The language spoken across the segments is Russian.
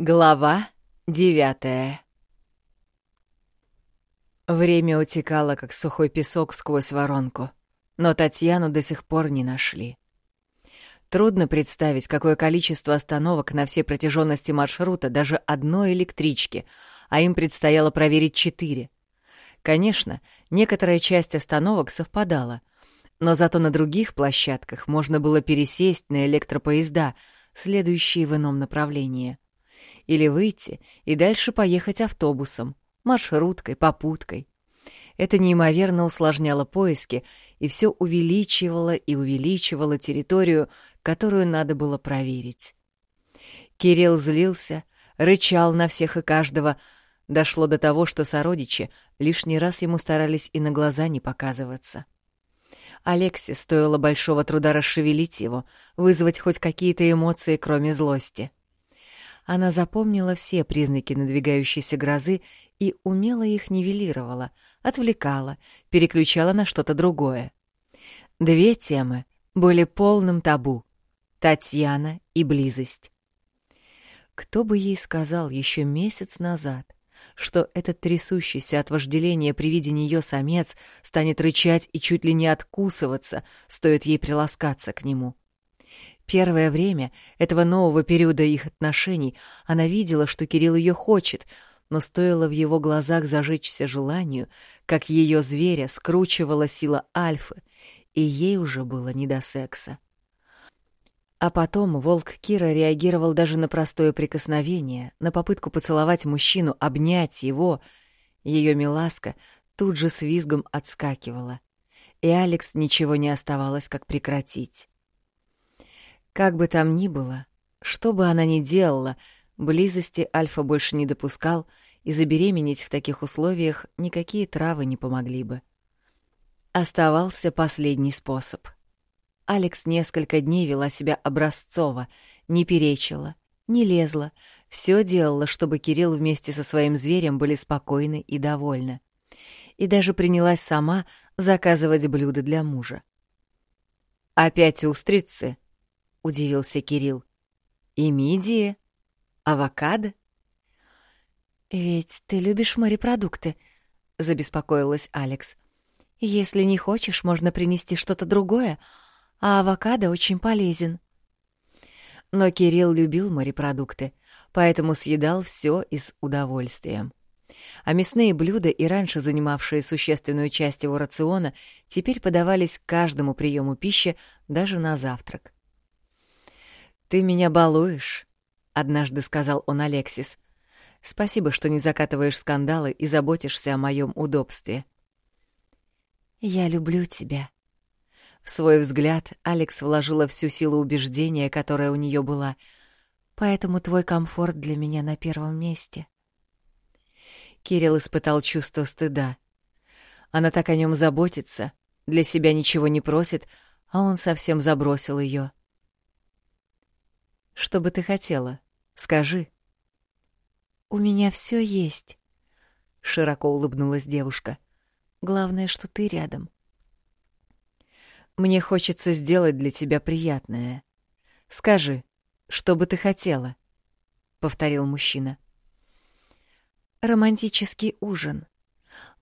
Глава девятая Время утекало, как сухой песок сквозь воронку, но Татьяну до сих пор не нашли. Трудно представить, какое количество остановок на всей протяженности маршрута даже одной электрички, а им предстояло проверить четыре. Конечно, некоторая часть остановок совпадала, но зато на других площадках можно было пересесть на электропоезда, следующие в ином направлении — или выйти и дальше поехать автобусом, маршруткой, попуткой. Это неимоверно усложняло поиски и все увеличивало и увеличивало территорию, которую надо было проверить. Кирилл злился, рычал на всех и каждого. Дошло до того, что сородичи лишний раз ему старались и на глаза не показываться. Алексе стоило большого труда расшевелить его, вызвать хоть какие-то эмоции, кроме злости. — она запомнила все признаки надвигающейся грозы и умело их нивелировала, отвлекала, переключала на что-то другое. Две темы были полным табу — Татьяна и близость. Кто бы ей сказал еще месяц назад, что этот трясущийся от вожделения при виде нее самец станет рычать и чуть ли не откусываться, стоит ей приласкаться к нему — Первое время этого нового периода их отношений она видела, что Кирилл ее хочет, но стоило в его глазах зажечься желанию, как ее зверя скручивала сила альфы, и ей уже было не до секса. А потом волк Кира реагировал даже на простое прикосновение, на попытку поцеловать мужчину, обнять его. Ее миласка тут же с визгом отскакивала, и Алекс ничего не оставалось, как прекратить. Как бы там ни было, что бы она ни делала, близости Альфа больше не допускал, и забеременеть в таких условиях никакие травы не помогли бы. Оставался последний способ. Алекс несколько дней вела себя образцово, не перечила, не лезла, все делала, чтобы Кирилл вместе со своим зверем были спокойны и довольны. И даже принялась сама заказывать блюда для мужа. «Опять устрицы?» — удивился Кирилл. «И мидии? Авокадо?» «Ведь ты любишь морепродукты», — забеспокоилась Алекс. «Если не хочешь, можно принести что-то другое, а авокадо очень полезен». Но Кирилл любил морепродукты, поэтому съедал все и с удовольствием. А мясные блюда, и раньше занимавшие существенную часть его рациона, теперь подавались к каждому приему пищи, даже на завтрак. «Ты меня балуешь», — однажды сказал он Алексис. «Спасибо, что не закатываешь скандалы и заботишься о моем удобстве». «Я люблю тебя». В свой взгляд Алекс вложила всю силу убеждения, которая у нее была, поэтому твой комфорт для меня на первом месте. Кирилл испытал чувство стыда. Она так о нем заботится, для себя ничего не просит, а он совсем забросил ее. Что бы ты хотела? Скажи. У меня все есть. Широко улыбнулась девушка. Главное, что ты рядом. Мне хочется сделать для тебя приятное. Скажи, что бы ты хотела? Повторил мужчина. Романтический ужин.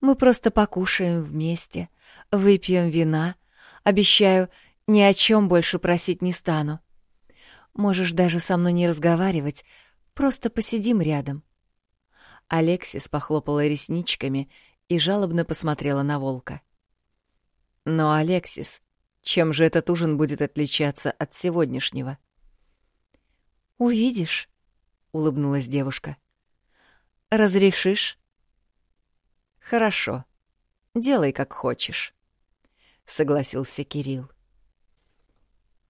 Мы просто покушаем вместе, выпьем вина. Обещаю, ни о чем больше просить не стану. Можешь даже со мной не разговаривать, просто посидим рядом». Алексис похлопала ресничками и жалобно посмотрела на волка. «Но, Алексис, чем же этот ужин будет отличаться от сегодняшнего?» «Увидишь», — улыбнулась девушка. «Разрешишь?» «Хорошо. Делай, как хочешь», — согласился Кирилл.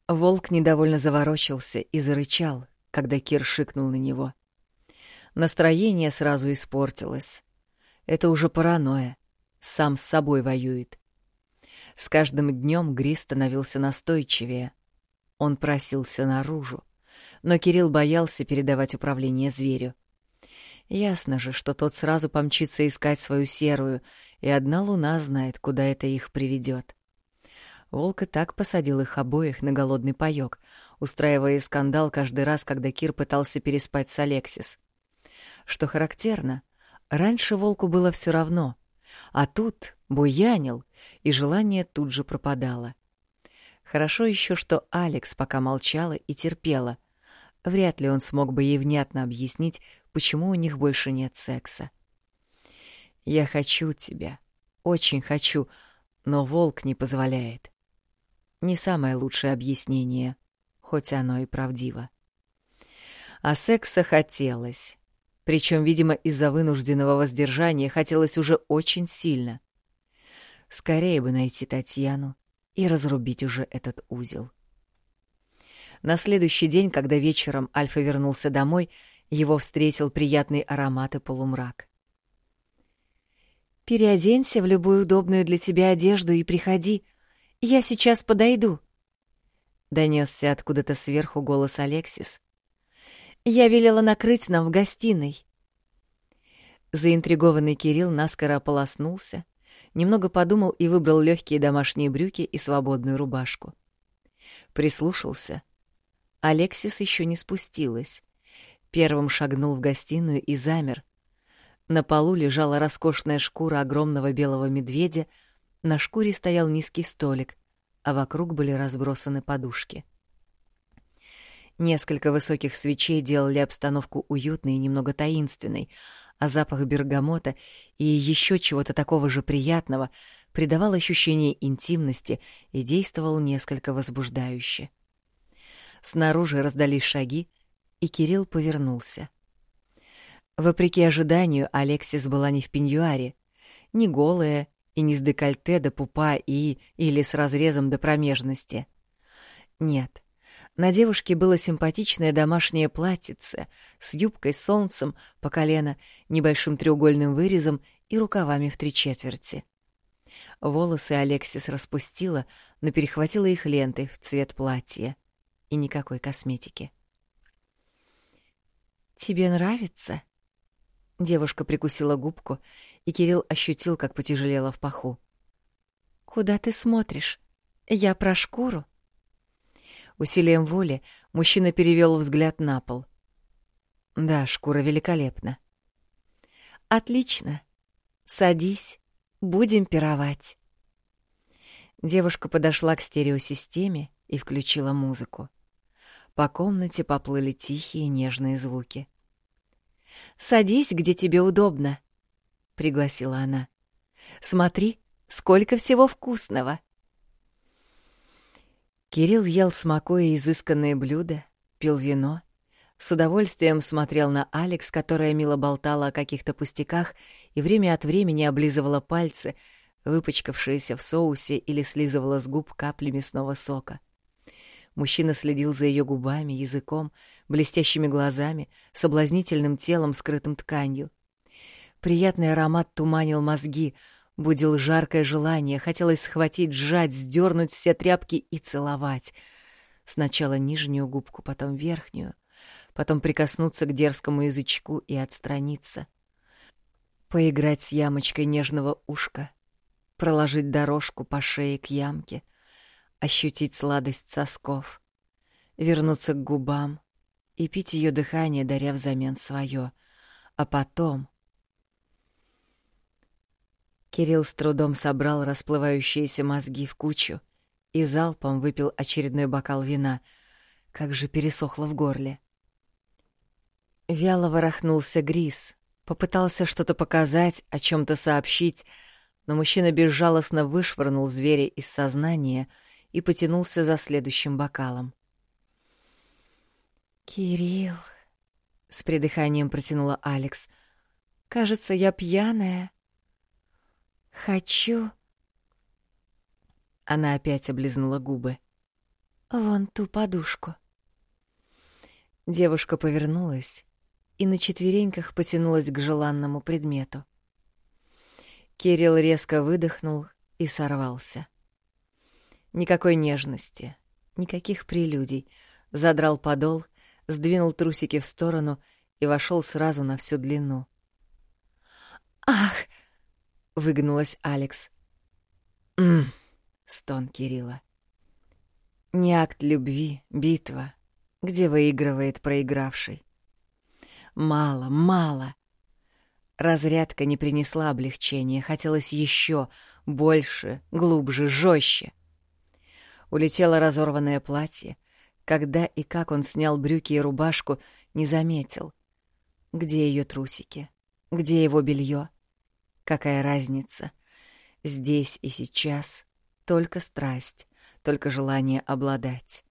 Волк недовольно заворочился и зарычал, когда Кир шикнул на него. Настроение сразу испортилось. Это уже паранойя. Сам с собой воюет. С каждым днем Гри становился настойчивее. Он просился наружу. Но Кирилл боялся передавать управление зверю. Ясно же, что тот сразу помчится искать свою серую, и одна луна знает, куда это их приведет. Волк и так посадил их обоих на голодный паёк, устраивая скандал каждый раз, когда Кир пытался переспать с Алексис. Что характерно, раньше волку было все равно, а тут буянил, и желание тут же пропадало. Хорошо еще, что Алекс пока молчала и терпела. Вряд ли он смог бы ей внятно объяснить, почему у них больше нет секса. «Я хочу тебя, очень хочу, но волк не позволяет». Не самое лучшее объяснение, хоть оно и правдиво. А секса хотелось. Причем, видимо, из-за вынужденного воздержания хотелось уже очень сильно. Скорее бы найти Татьяну и разрубить уже этот узел. На следующий день, когда вечером Альфа вернулся домой, его встретил приятный аромат и полумрак. «Переоденься в любую удобную для тебя одежду и приходи. Я сейчас подойду», — донесся откуда-то сверху голос Алексис. «Я велела накрыть нам в гостиной». Заинтригованный Кирилл наскоро ополоснулся, немного подумал и выбрал легкие домашние брюки и свободную рубашку. Прислушался. Алексис еще не спустилась. Первым шагнул в гостиную и замер. На полу лежала роскошная шкура огромного белого медведя, на шкуре стоял низкий столик, а вокруг были разбросаны подушки. Несколько высоких свечей делали обстановку уютной и немного таинственной, а запах бергамота и еще чего-то такого же приятного придавал ощущение интимности и действовал несколько возбуждающе. Снаружи раздались шаги, и Кирилл повернулся. Вопреки ожиданию, Алексис была не в пеньюаре, не голая и не с декольте до пупа и или с разрезом до промежности. Нет, на девушке было симпатичное домашнее платьице с юбкой солнцем по колено, небольшим треугольным вырезом и рукавами в три четверти. Волосы Алексис распустила, но перехватила их лентой в цвет платья. И никакой косметики. «Тебе нравится?» Девушка прикусила губку, и Кирилл ощутил, как потяжелело в паху. «Куда ты смотришь? Я про шкуру?» Усилием воли мужчина перевел взгляд на пол. «Да, шкура великолепна». «Отлично. Садись, будем пировать». Девушка подошла к стереосистеме и включила музыку. По комнате поплыли тихие нежные звуки. «Садись, где тебе удобно», — пригласила она. «Смотри, сколько всего вкусного!» Кирилл ел смакуя изысканные блюда, пил вино, с удовольствием смотрел на Алекс, которая мило болтала о каких-то пустяках и время от времени облизывала пальцы, выпачкавшиеся в соусе или слизывала с губ капли мясного сока. Мужчина следил за ее губами, языком, блестящими глазами, соблазнительным телом, скрытым тканью. Приятный аромат туманил мозги, будил жаркое желание, хотелось схватить, сжать, сдернуть все тряпки и целовать. Сначала нижнюю губку, потом верхнюю, потом прикоснуться к дерзкому язычку и отстраниться. Поиграть с ямочкой нежного ушка, проложить дорожку по шее к ямке — ощутить сладость сосков, вернуться к губам и пить ее дыхание, даря взамен свое, а потом... Кирилл с трудом собрал расплывающиеся мозги в кучу и залпом выпил очередной бокал вина, как же пересохло в горле. Вяло ворохнулся Грис, попытался что-то показать, о чем то сообщить, но мужчина безжалостно вышвырнул зверя из сознания — и потянулся за следующим бокалом. «Кирилл», — с придыханием протянула Алекс, — «кажется, я пьяная. Хочу...» Она опять облизнула губы. «Вон ту подушку». Девушка повернулась и на четвереньках потянулась к желанному предмету. Кирилл резко выдохнул и сорвался. Никакой нежности, никаких прелюдий. Задрал подол, сдвинул трусики в сторону и вошел сразу на всю длину. «Ах!» — выгнулась Алекс. «М-м!» — стон Кирилла. Не акт любви, битва, где выигрывает проигравший. Мало, мало. Разрядка не принесла облегчения, хотелось еще, больше, глубже, жестче. Улетело разорванное платье. Когда и как он снял брюки и рубашку, не заметил. Где ее трусики? Где его белье? Какая разница? Здесь и сейчас только страсть, только желание обладать.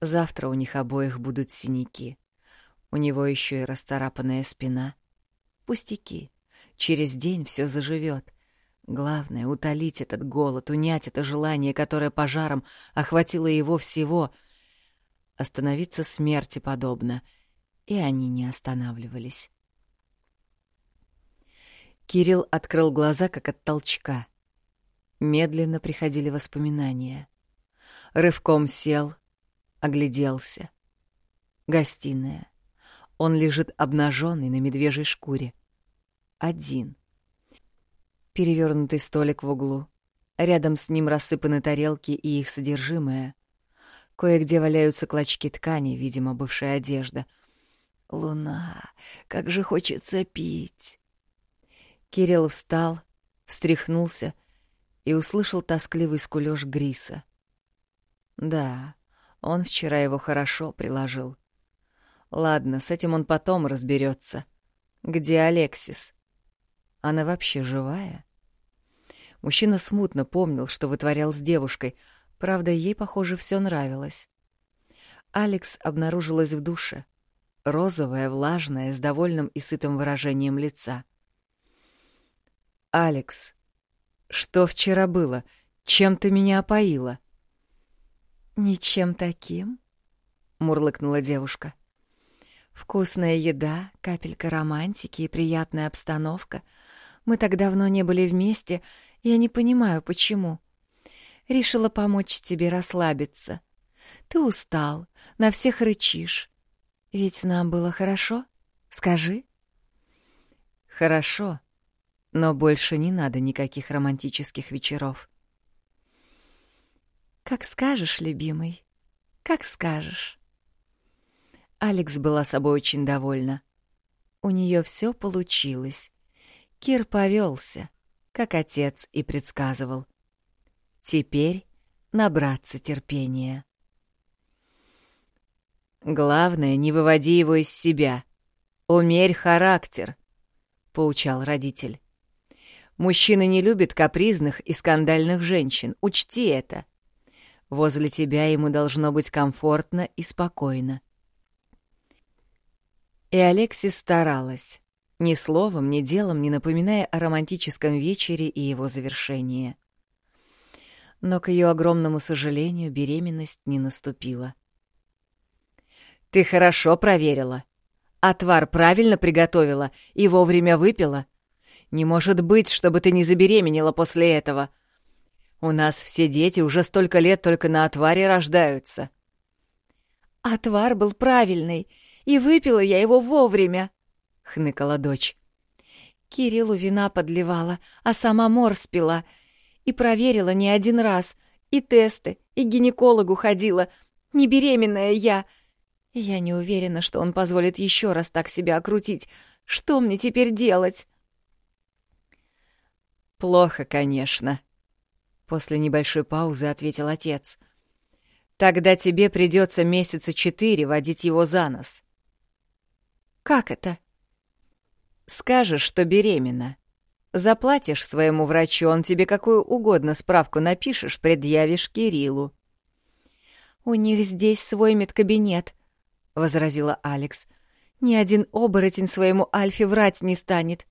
Завтра у них обоих будут синяки. У него еще и расцарапанная спина. Пустяки. Через день все заживет. Главное — утолить этот голод, унять это желание, которое пожаром охватило его всего. Остановиться смерти подобно. И они не останавливались. Кирилл открыл глаза, как от толчка. Медленно приходили воспоминания. Рывком сел, огляделся. Гостиная. Он лежит обнаженный на медвежьей шкуре. Один. Перевернутый столик в углу. Рядом с ним рассыпаны тарелки и их содержимое. Кое-где валяются клочки ткани, видимо, бывшая одежда. Луна, как же хочется пить. Кирилл встал, встряхнулся и услышал тоскливый скулёж Гриса. Да, он вчера его хорошо приложил. Ладно, с этим он потом разберется. Где Алексис? Она вообще живая? Мужчина смутно помнил, что вытворял с девушкой, правда, ей, похоже, все нравилось. Алекс обнаружилась в душе, розовая, влажная, с довольным и сытым выражением лица. «Алекс, что вчера было? Чем ты меня опоила?» «Ничем таким», — мурлыкнула девушка. «Вкусная еда, капелька романтики и приятная обстановка. Мы так давно не были вместе, я не понимаю, почему. Решила помочь тебе расслабиться. Ты устал, на всех рычишь. Ведь нам было хорошо? Скажи». «Хорошо», но больше не надо никаких романтических вечеров. «Как скажешь, любимый, как скажешь». Алекс была собой очень довольна. У нее все получилось. Кир повелся, как отец и предсказывал. Теперь набраться терпения. «Главное, не выводи его из себя. Умерь характер», — поучал родитель. Мужчины не любят капризных и скандальных женщин, учти это. Возле тебя ему должно быть комфортно и спокойно. И Алексис старалась, ни словом, ни делом не напоминая о романтическом вечере и его завершении. Но, к ее огромному сожалению, беременность не наступила. «Ты хорошо проверила. Отвар правильно приготовила и вовремя выпила?» Не может быть, чтобы ты не забеременела после этого. У нас все дети уже столько лет только на отваре рождаются. Отвар был правильный, и выпила я его вовремя, — хныкала дочь. Кириллу вина подливала, а сама морс пила. И проверила не один раз. И тесты, и гинекологу ходила. Не беременная я. Я не уверена, что он позволит еще раз так себя окрутить. Что мне теперь делать? «Плохо, конечно», — после небольшой паузы ответил отец. «Тогда тебе придется месяца четыре водить его за нос». «Как это?» «Скажешь, что беременна. Заплатишь своему врачу, он тебе какую угодно справку напишешь, предъявишь Кириллу». «У них здесь свой медкабинет», — возразила Алекс. «Ни один оборотень своему Альфе врать не станет».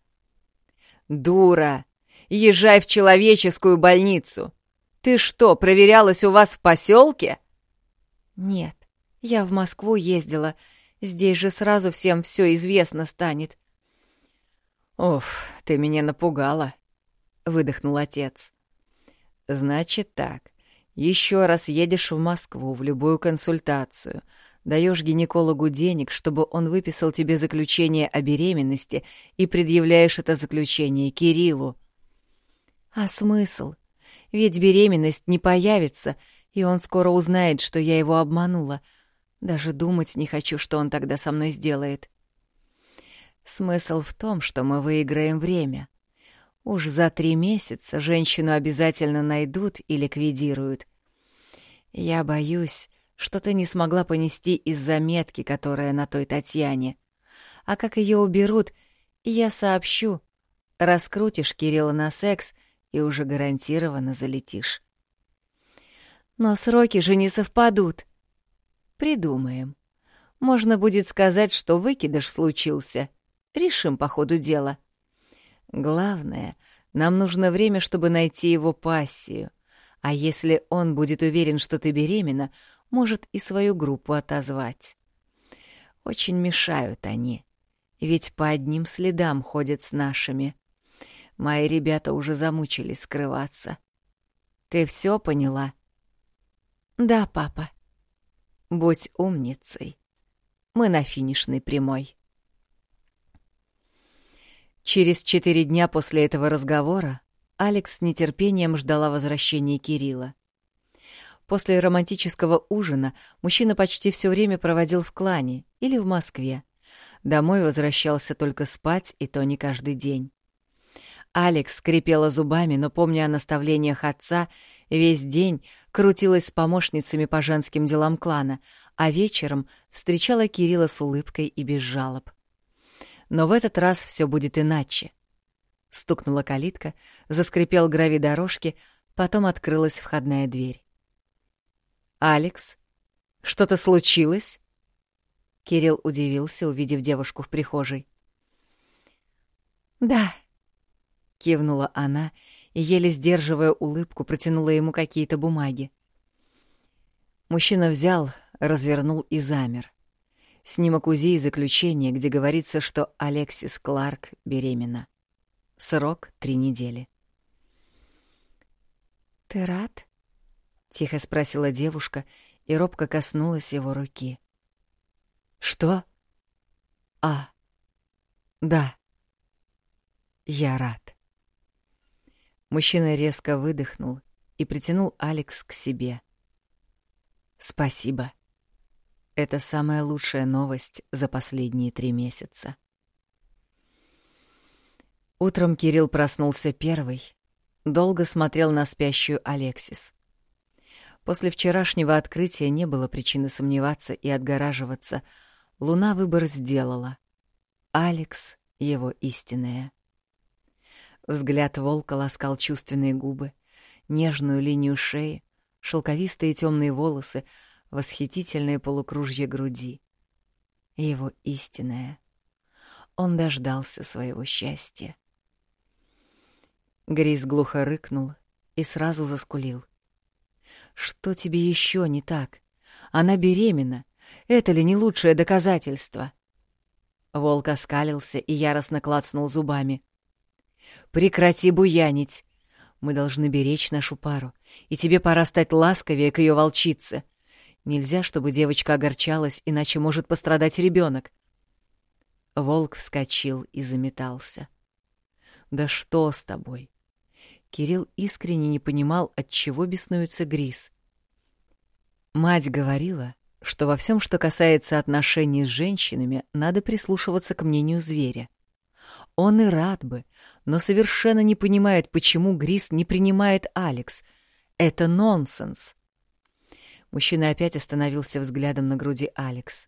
«Дура!» Езжай в человеческую больницу. Ты что, проверялась у вас в поселке? Нет, я в Москву ездила. Здесь же сразу всем все известно станет. Оф, ты меня напугала, выдохнул отец. Значит так. Еще раз едешь в Москву в любую консультацию, даешь гинекологу денег, чтобы он выписал тебе заключение о беременности и предъявляешь это заключение Кириллу. А смысл? Ведь беременность не появится, и он скоро узнает, что я его обманула. Даже думать не хочу, что он тогда со мной сделает. Смысл в том, что мы выиграем время. Уж за три месяца женщину обязательно найдут и ликвидируют. Я боюсь, что ты не смогла понести из-за метки, которая на той Татьяне. А как ее уберут, я сообщу. Раскрутишь Кирилла на секс и уже гарантированно залетишь. Но сроки же не совпадут. Придумаем. Можно будет сказать, что выкидыш случился. Решим по ходу дела. Главное, нам нужно время, чтобы найти его пассию. А если он будет уверен, что ты беременна, может и свою группу отозвать. Очень мешают они, ведь по одним следам ходят с нашими. Мои ребята уже замучились скрываться. Ты все поняла? Да, папа. Будь умницей. Мы на финишной прямой. Через четыре дня после этого разговора Алекс с нетерпением ждала возвращения Кирилла. После романтического ужина мужчина почти все время проводил в клане или в Москве. Домой возвращался только спать, и то не каждый день. Алекс скрипела зубами, но, помня о наставлениях отца, весь день крутилась с помощницами по женским делам клана, а вечером встречала Кирилла с улыбкой и без жалоб. Но в этот раз все будет иначе. Стукнула калитка, заскрипел гравий дорожки, потом открылась входная дверь. «Алекс, что-то случилось?» Кирилл удивился, увидев девушку в прихожей. «Да», — кивнула она и, еле сдерживая улыбку, протянула ему какие-то бумаги. Мужчина взял, развернул и замер. Снимок УЗИ и заключение, где говорится, что Алексис Кларк беременна. Срок — три недели. «Ты рад?» — тихо спросила девушка и робко коснулась его руки. «Что?» «А, да, я рад». Мужчина резко выдохнул и притянул Алекс к себе. «Спасибо». Это самая лучшая новость за последние три месяца. Утром Кирилл проснулся первый, долго смотрел на спящую Алексис. После вчерашнего открытия не было причины сомневаться и отгораживаться. Луна выбор сделала. Алекс — его истинная. Взгляд волка ласкал чувственные губы, нежную линию шеи, шелковистые темные волосы — восхитительные полукружья груди. Его истинное. Он дождался своего счастья. Грис глухо рыкнул и сразу заскулил. «Что тебе еще не так? Она беременна. Это ли не лучшее доказательство?» Волк оскалился и яростно клацнул зубами. «Прекрати буянить! Мы должны беречь нашу пару, и тебе пора стать ласковее к ее волчице. Нельзя, чтобы девочка огорчалась, иначе может пострадать ребенок. Волк вскочил и заметался. «Да что с тобой?» Кирилл искренне не понимал, от чего беснуется Грис. Мать говорила, что во всем, что касается отношений с женщинами, надо прислушиваться к мнению зверя. Он и рад бы, но совершенно не понимает, почему Грис не принимает Алекс. Это нонсенс. Мужчина опять остановился взглядом на груди Алекс.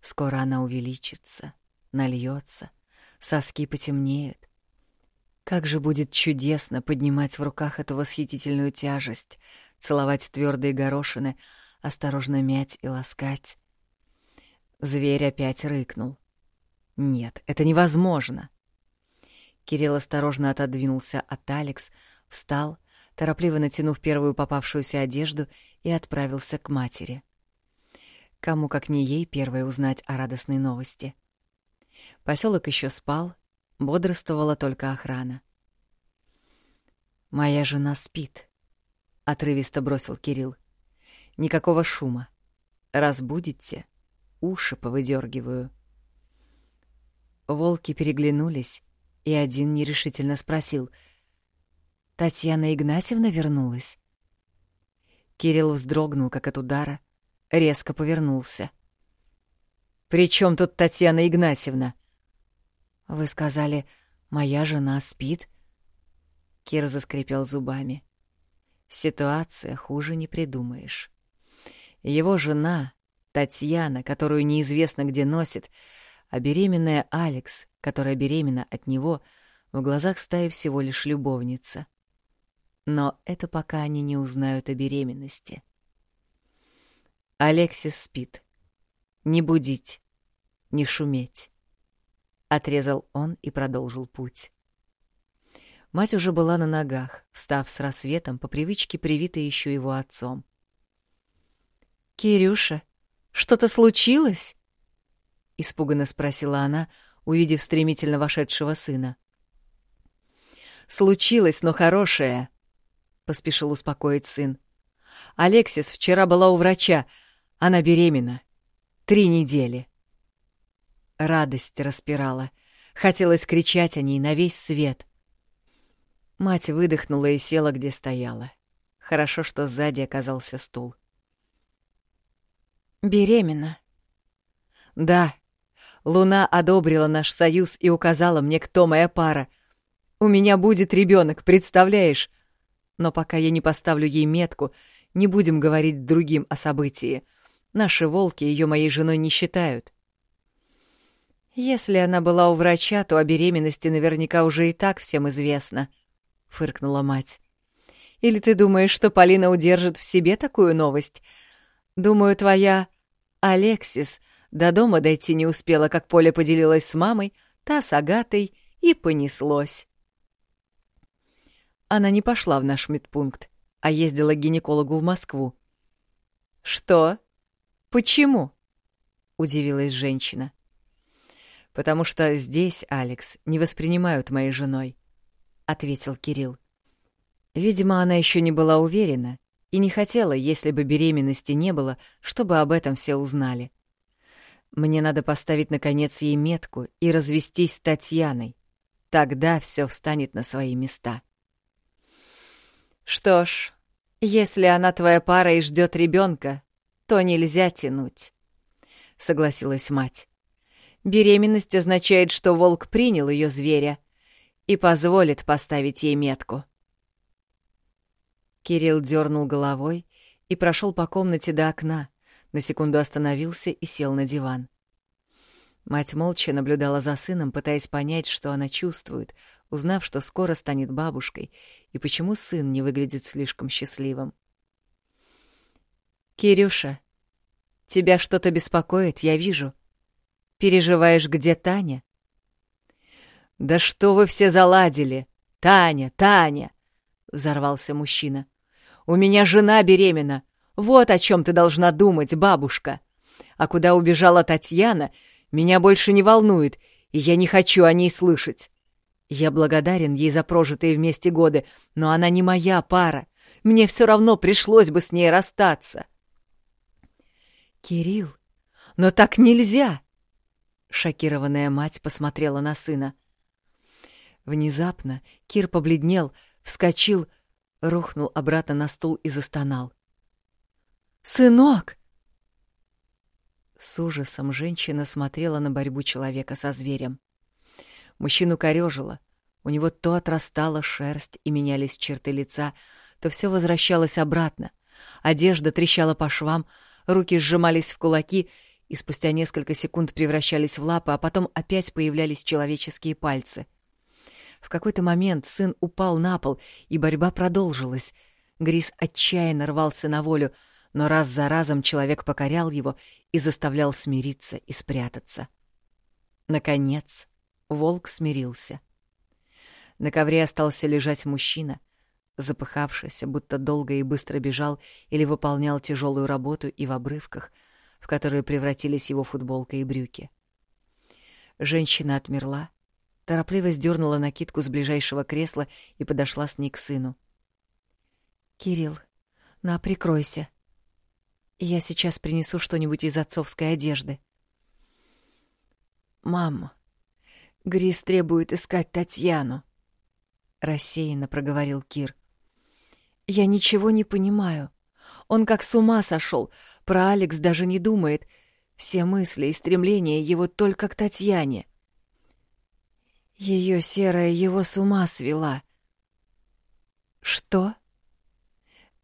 Скоро она увеличится, нальется, соски потемнеют. Как же будет чудесно поднимать в руках эту восхитительную тяжесть, целовать твердые горошины, осторожно мять и ласкать. Зверь опять рыкнул. Нет, это невозможно. Кирилл осторожно отодвинулся от Алекс, встал — торопливо натянув первую попавшуюся одежду, и отправился к матери. Кому, как не ей, первой узнать о радостной новости. Поселок еще спал, бодрствовала только охрана. «Моя жена спит», — отрывисто бросил Кирилл. «Никакого шума. Разбудите, уши повыдергиваю». Волки переглянулись, и один нерешительно спросил — Татьяна Игнатьевна вернулась. Кирилл вздрогнул, как от удара, резко повернулся. «При чем тут Татьяна Игнатьевна?» «Вы сказали, моя жена спит?» Кир заскрипел зубами. Ситуация хуже не придумаешь. Его жена, Татьяна, которую неизвестно где носит, а беременная Алекс, которая беременна от него, в глазах стаи всего лишь любовница — но это пока они не узнают о беременности. Алексис спит. Не будить, не шуметь. Отрезал он и продолжил путь. Мать уже была на ногах, встав с рассветом, по привычке привитой еще его отцом. «Кирюша, что-то случилось?» — испуганно спросила она, увидев стремительно вошедшего сына. «Случилось, но хорошее», поспешил успокоить сын. Алексис вчера была у врача. Она беременна. Три недели. Радость распирала. Хотелось кричать о ней на весь свет. Мать выдохнула и села, где стояла. Хорошо, что сзади оказался стул. «Беременна?» «Да. Луна одобрила наш союз и указала мне, кто моя пара. У меня будет ребенок, представляешь? Но пока я не поставлю ей метку, не будем говорить другим о событии. Наши волки ее моей женой не считают. Если она была у врача, то о беременности наверняка уже и так всем известно, — фыркнула мать. Или ты думаешь, что Полина удержит в себе такую новость? Думаю, твоя Алексис до дома дойти не успела, как Поля поделилась с мамой, та с Агатой, и понеслось. Она не пошла в наш медпункт, а ездила к гинекологу в Москву. «Что? Почему?» — удивилась женщина. «Потому что здесь, Алекс, не воспринимают моей женой», — ответил Кирилл. Видимо, она еще не была уверена и не хотела, если бы беременности не было, чтобы об этом все узнали. Мне надо поставить, наконец, ей метку и развестись с Татьяной. Тогда все встанет на свои места. Что ж, если она твоя пара и ждет ребенка, то нельзя тянуть, согласилась мать. Беременность означает, что волк принял ее зверя и позволит поставить ей метку. Кирилл дернул головой и прошел по комнате до окна, на секунду остановился и сел на диван. Мать молча наблюдала за сыном, пытаясь понять, что она чувствует, узнав, что скоро станет бабушкой, и почему сын не выглядит слишком счастливым. «Кирюша, тебя что-то беспокоит, я вижу. Переживаешь, где Таня?» «Да что вы все заладили! Таня, Таня!» — взорвался мужчина. «У меня жена беременна. Вот о чем ты должна думать, бабушка. А куда убежала Татьяна, меня больше не волнует, и я не хочу о ней слышать. Я благодарен ей за прожитые вместе годы, но она не моя пара. Мне все равно пришлось бы с ней расстаться. Кирилл, но так нельзя! Шокированная мать посмотрела на сына. Внезапно Кир побледнел, вскочил, рухнул обратно на стул и застонал. «Сынок!» С ужасом женщина смотрела на борьбу человека со зверем. Мужчину корёжило. У него то отрастала шерсть и менялись черты лица, то все возвращалось обратно. Одежда трещала по швам, руки сжимались в кулаки и спустя несколько секунд превращались в лапы, а потом опять появлялись человеческие пальцы. В какой-то момент сын упал на пол, и борьба продолжилась. Грис отчаянно рвался на волю, но раз за разом человек покорял его и заставлял смириться и спрятаться. Наконец, Волк смирился. На ковре остался лежать мужчина, запыхавшийся, будто долго и быстро бежал или выполнял тяжелую работу и в обрывках, в которые превратились его футболка и брюки. Женщина отмерла, торопливо сдернула накидку с ближайшего кресла и подошла с ней к сыну. «Кирилл, на, прикройся. Я сейчас принесу что-нибудь из отцовской одежды». «Мама», Грис требует искать Татьяну. — рассеянно проговорил Кир. «Я ничего не понимаю. Он как с ума сошел. Про Алекс даже не думает. Все мысли и стремления его только к Татьяне. Ее серая его с ума свела. Что?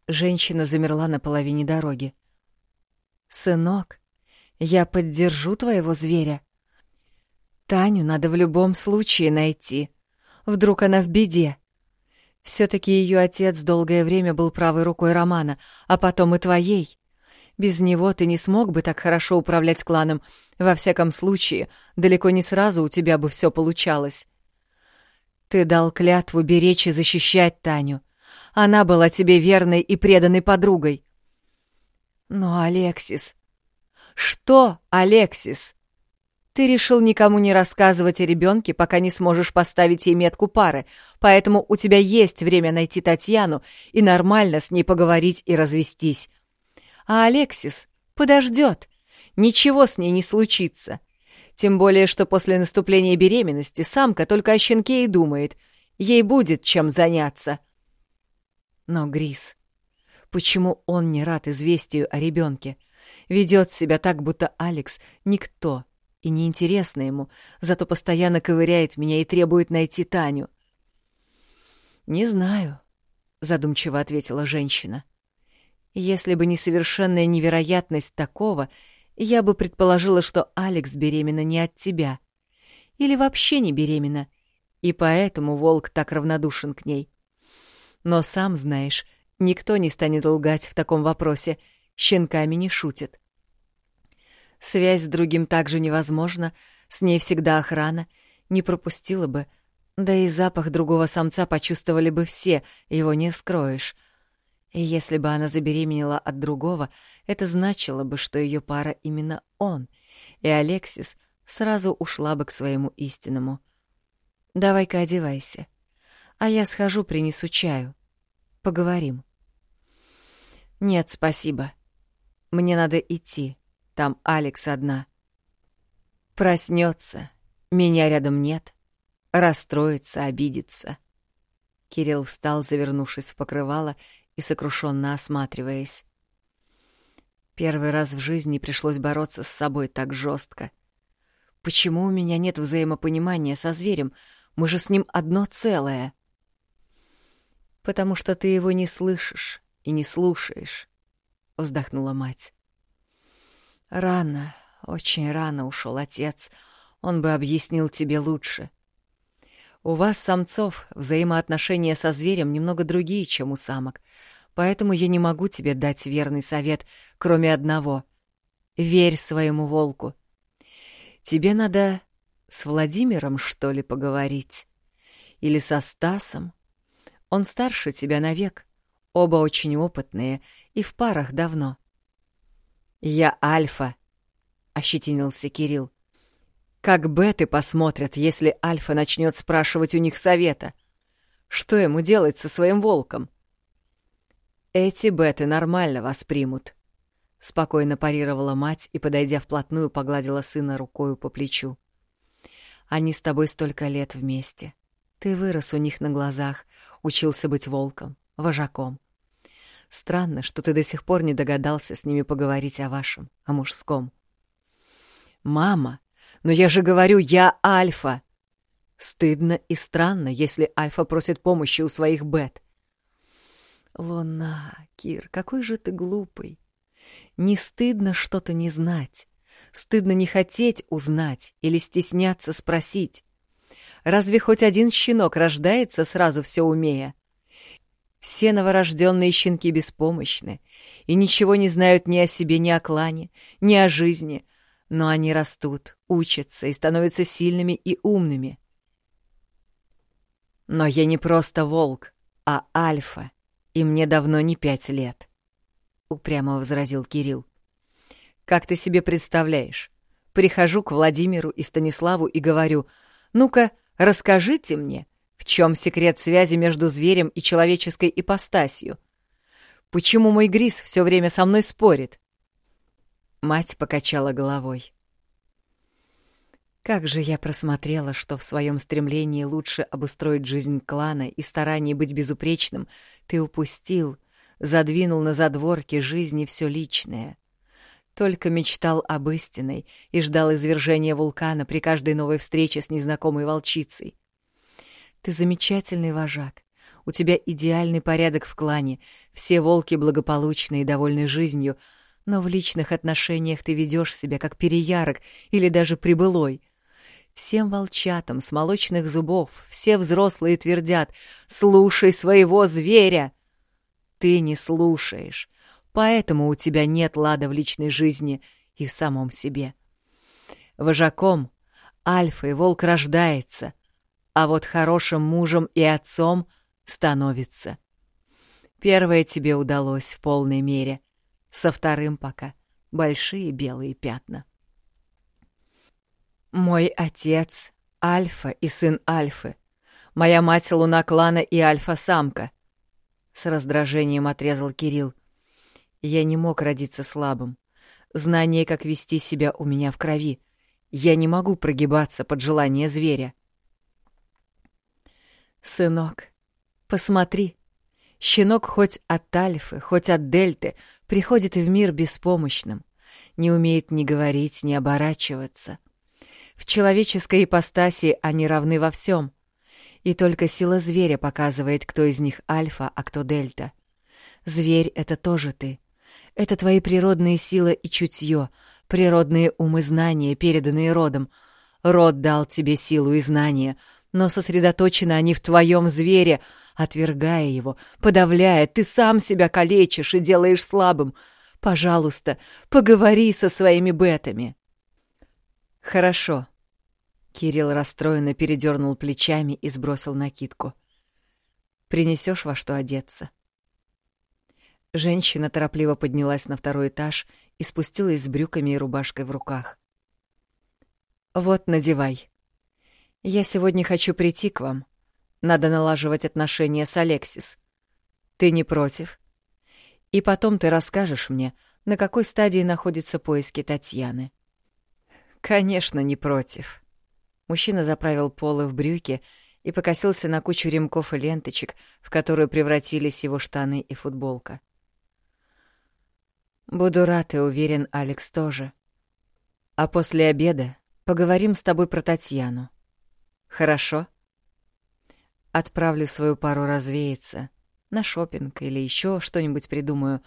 Женщина замерла на половине дороги. Сынок, я поддержу твоего зверя. Таню надо в любом случае найти. Вдруг она в беде. Все-таки ее отец долгое время был правой рукой Романа, а потом и твоей. Без него ты не смог бы так хорошо управлять кланом. Во всяком случае, далеко не сразу у тебя бы все получалось. Ты дал клятву беречь и защищать Таню. Она была тебе верной и преданной подругой. Но, Алексис... Что, Алексис? Ты решил никому не рассказывать о ребенке, пока не сможешь поставить ей метку пары, поэтому у тебя есть время найти Татьяну и нормально с ней поговорить и развестись. А Алексис подождет. Ничего с ней не случится. Тем более, что после наступления беременности самка только о щенке и думает. Ей будет чем заняться. Но Грис... Почему он не рад известию о ребенке? Ведет себя так, будто Алекс — никто — и неинтересно ему, зато постоянно ковыряет меня и требует найти Таню. «Не знаю», — задумчиво ответила женщина. «Если бы не совершенная невероятность такого, я бы предположила, что Алекс беременна не от тебя. Или вообще не беременна, и поэтому волк так равнодушен к ней. Но сам знаешь, никто не станет лгать в таком вопросе, щенками не шутит. Связь с другим также невозможна, с ней всегда охрана, не пропустила бы. Да и запах другого самца почувствовали бы все, его не скроешь. И если бы она забеременела от другого, это значило бы, что ее пара именно он, и Алексис сразу ушла бы к своему истинному. «Давай-ка одевайся, а я схожу, принесу чаю. Поговорим». «Нет, спасибо. Мне надо идти. Там Алекс одна. Проснется, меня рядом нет, расстроится, обидится. Кирилл встал, завернувшись в покрывало и сокрушенно осматриваясь. Первый раз в жизни пришлось бороться с собой так жестко. Почему у меня нет взаимопонимания со зверем? Мы же с ним одно целое. Потому что ты его не слышишь и не слушаешь, вздохнула мать. Рано, очень рано ушел отец. Он бы объяснил тебе лучше. У вас, самцов, взаимоотношения со зверем немного другие, чем у самок, поэтому я не могу тебе дать верный совет, кроме одного. Верь своему волку. Тебе надо с Владимиром, что ли, поговорить? Или со Стасом? Он старше тебя навек. Оба очень опытные и в парах давно. «Я Альфа», — ощетинился Кирилл. «Как беты посмотрят, если Альфа начнет спрашивать у них совета? Что ему делать со своим волком?» «Эти беты нормально воспримут», — спокойно парировала мать и, подойдя вплотную, погладила сына рукою по плечу. «Они с тобой столько лет вместе. Ты вырос у них на глазах, учился быть волком, вожаком. Странно, что ты до сих пор не догадался с ними поговорить о вашем, о мужском. Мама, но я же говорю, я Альфа. Стыдно и странно, если Альфа просит помощи у своих бет. Луна, Кир, какой же ты глупый. Не стыдно что-то не знать. Стыдно не хотеть узнать или стесняться спросить. Разве хоть один щенок рождается, сразу все умея? Все новорожденные щенки беспомощны и ничего не знают ни о себе, ни о клане, ни о жизни, но они растут, учатся и становятся сильными и умными. Но я не просто волк, а альфа, и мне давно не пять лет, — упрямо возразил Кирилл. Как ты себе представляешь? Прихожу к Владимиру и Станиславу и говорю, ну-ка, расскажите мне, — чем секрет связи между зверем и человеческой ипостасью? Почему мой Грис все время со мной спорит? Мать покачала головой. Как же я просмотрела, что в своем стремлении лучше обустроить жизнь клана и старании быть безупречным ты упустил, задвинул на задворки жизни все личное. Только мечтал об истинной и ждал извержения вулкана при каждой новой встрече с незнакомой волчицей. Ты замечательный вожак. У тебя идеальный порядок в клане, все волки благополучны и довольны жизнью, но в личных отношениях ты ведешь себя как переярок или даже прибылой — Всем волчатам с молочных зубов все взрослые твердят «Слушай своего зверя!» Ты не слушаешь, поэтому у тебя нет лада в личной жизни и в самом себе. Вожаком альфой волк рождается, а вот хорошим мужем и отцом становится. Первое тебе удалось в полной мере, со вторым пока большие белые пятна. Мой отец — Альфа и сын Альфы. Моя мать — луна клана и Альфа-самка. С раздражением отрезал Кирилл. Я не мог родиться слабым. Знание, как вести себя у меня в крови. Я не могу прогибаться под желание зверя. Сынок, посмотри. Щенок хоть от Альфы, хоть от Дельты приходит в мир беспомощным. Не умеет ни говорить, ни оборачиваться. В человеческой ипостаси они равны во всем. И только сила зверя показывает, кто из них альфа, а кто дельта. Зверь — это тоже ты. Это твои природные силы и чутье, природные умы знания, переданные родом. Род дал тебе силу и знания, но сосредоточены они в твоем звере. Отвергая его, подавляя, ты сам себя калечишь и делаешь слабым. Пожалуйста, поговори со своими бетами. «Хорошо». Кирилл расстроенно передернул плечами и сбросил накидку. «Принесешь во что одеться?» Женщина торопливо поднялась на второй этаж и спустилась с брюками и рубашкой в руках. «Вот, надевай. Я сегодня хочу прийти к вам. Надо налаживать отношения с Алексис. Ты не против? И потом ты расскажешь мне, на какой стадии находятся поиски Татьяны. «Конечно, не против». Мужчина заправил полы в брюки и покосился на кучу ремков и ленточек, в которую превратились его штаны и футболка. «Буду рад и уверен, Алекс тоже. А после обеда поговорим с тобой про Татьяну. Хорошо?» Отправлю свою пару развеяться, на шопинг или еще что-нибудь придумаю,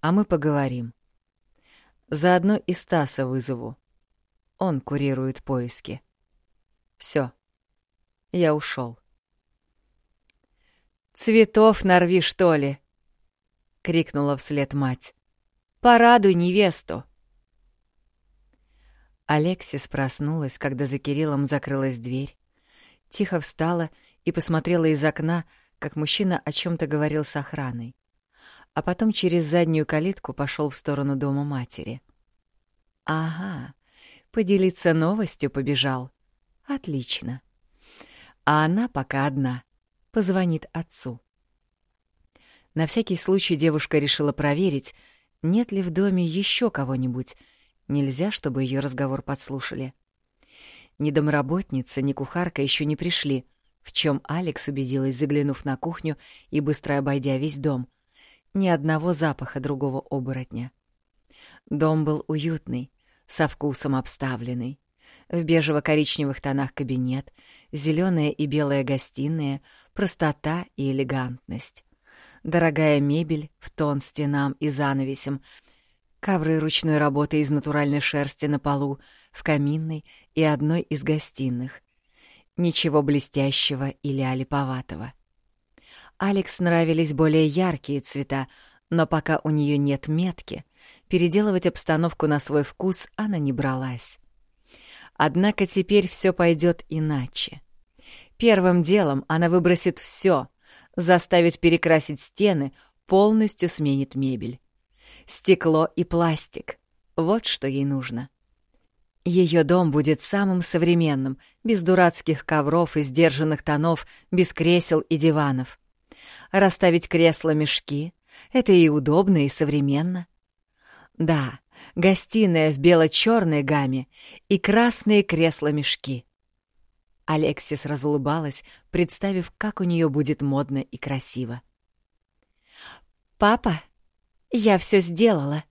а мы поговорим. Заодно и Стаса вызову. Он курирует поиски. Все. Я ушел. «Цветов нарви, что ли!» — крикнула вслед мать. «Порадуй невесту!» Алексис проснулась, когда за Кириллом закрылась дверь. Тихо встала и посмотрела из окна, как мужчина о чем то говорил с охраной. А потом через заднюю калитку пошел в сторону дома матери. «Ага, Поделиться новостью побежал. Отлично. А она пока одна. Позвонит отцу. На всякий случай девушка решила проверить, нет ли в доме еще кого-нибудь. Нельзя, чтобы ее разговор подслушали. Ни домработница, ни кухарка еще не пришли, в чем Алекс убедилась, заглянув на кухню и быстро обойдя весь дом. Ни одного запаха другого оборотня. Дом был уютный, со вкусом обставленный. В бежево-коричневых тонах кабинет, зеленая и белая гостиная, простота и элегантность. Дорогая мебель в тон стенам и занавесям, ковры ручной работы из натуральной шерсти на полу, в каминной и одной из гостиных. Ничего блестящего или олиповатого. Алекс нравились более яркие цвета, но пока у нее нет метки, переделывать обстановку на свой вкус она не бралась. Однако теперь все пойдет иначе. Первым делом она выбросит все, заставит перекрасить стены, полностью сменит мебель. Стекло и пластик — вот что ей нужно. Ее дом будет самым современным, без дурацких ковров и сдержанных тонов, без кресел и диванов. Расставить кресла-мешки — это и удобно, и современно. Да, гостиная в бело-черной гамме и красные кресла-мешки. Алексис разулыбалась, представив, как у нее будет модно и красиво. «Папа, я все сделала.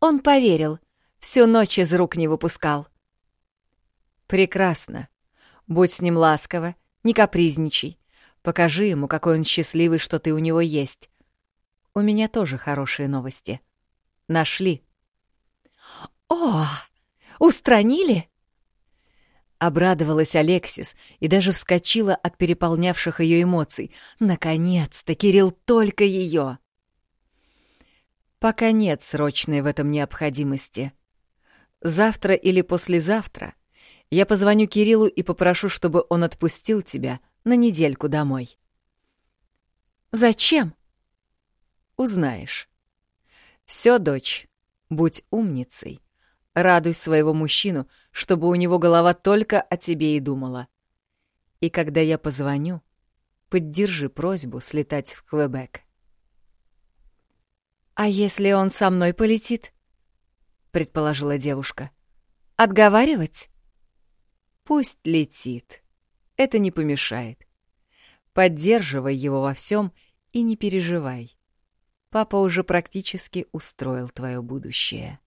Он поверил, всю ночь из рук не выпускал». «Прекрасно. Будь с ним ласкова, не капризничай. Покажи ему, какой он счастливый, что ты у него есть. У меня тоже хорошие новости. Нашли». «О, устранили?» Обрадовалась Алексис и даже вскочила от переполнявших ее эмоций. Наконец-то, Кирилл, только ее! Пока нет срочной в этом необходимости. Завтра или послезавтра я позвоню Кириллу и попрошу, чтобы он отпустил тебя на недельку домой. Зачем? Узнаешь. Все, дочь, будь умницей. Радуй своего мужчину, чтобы у него голова только о тебе и думала. И когда я позвоню, поддержи просьбу слетать в Квебек. «А если он со мной полетит?» — предположила девушка. «Отговаривать?» «Пусть летит. Это не помешает. Поддерживай его во всем и не переживай. Папа уже практически устроил твое будущее».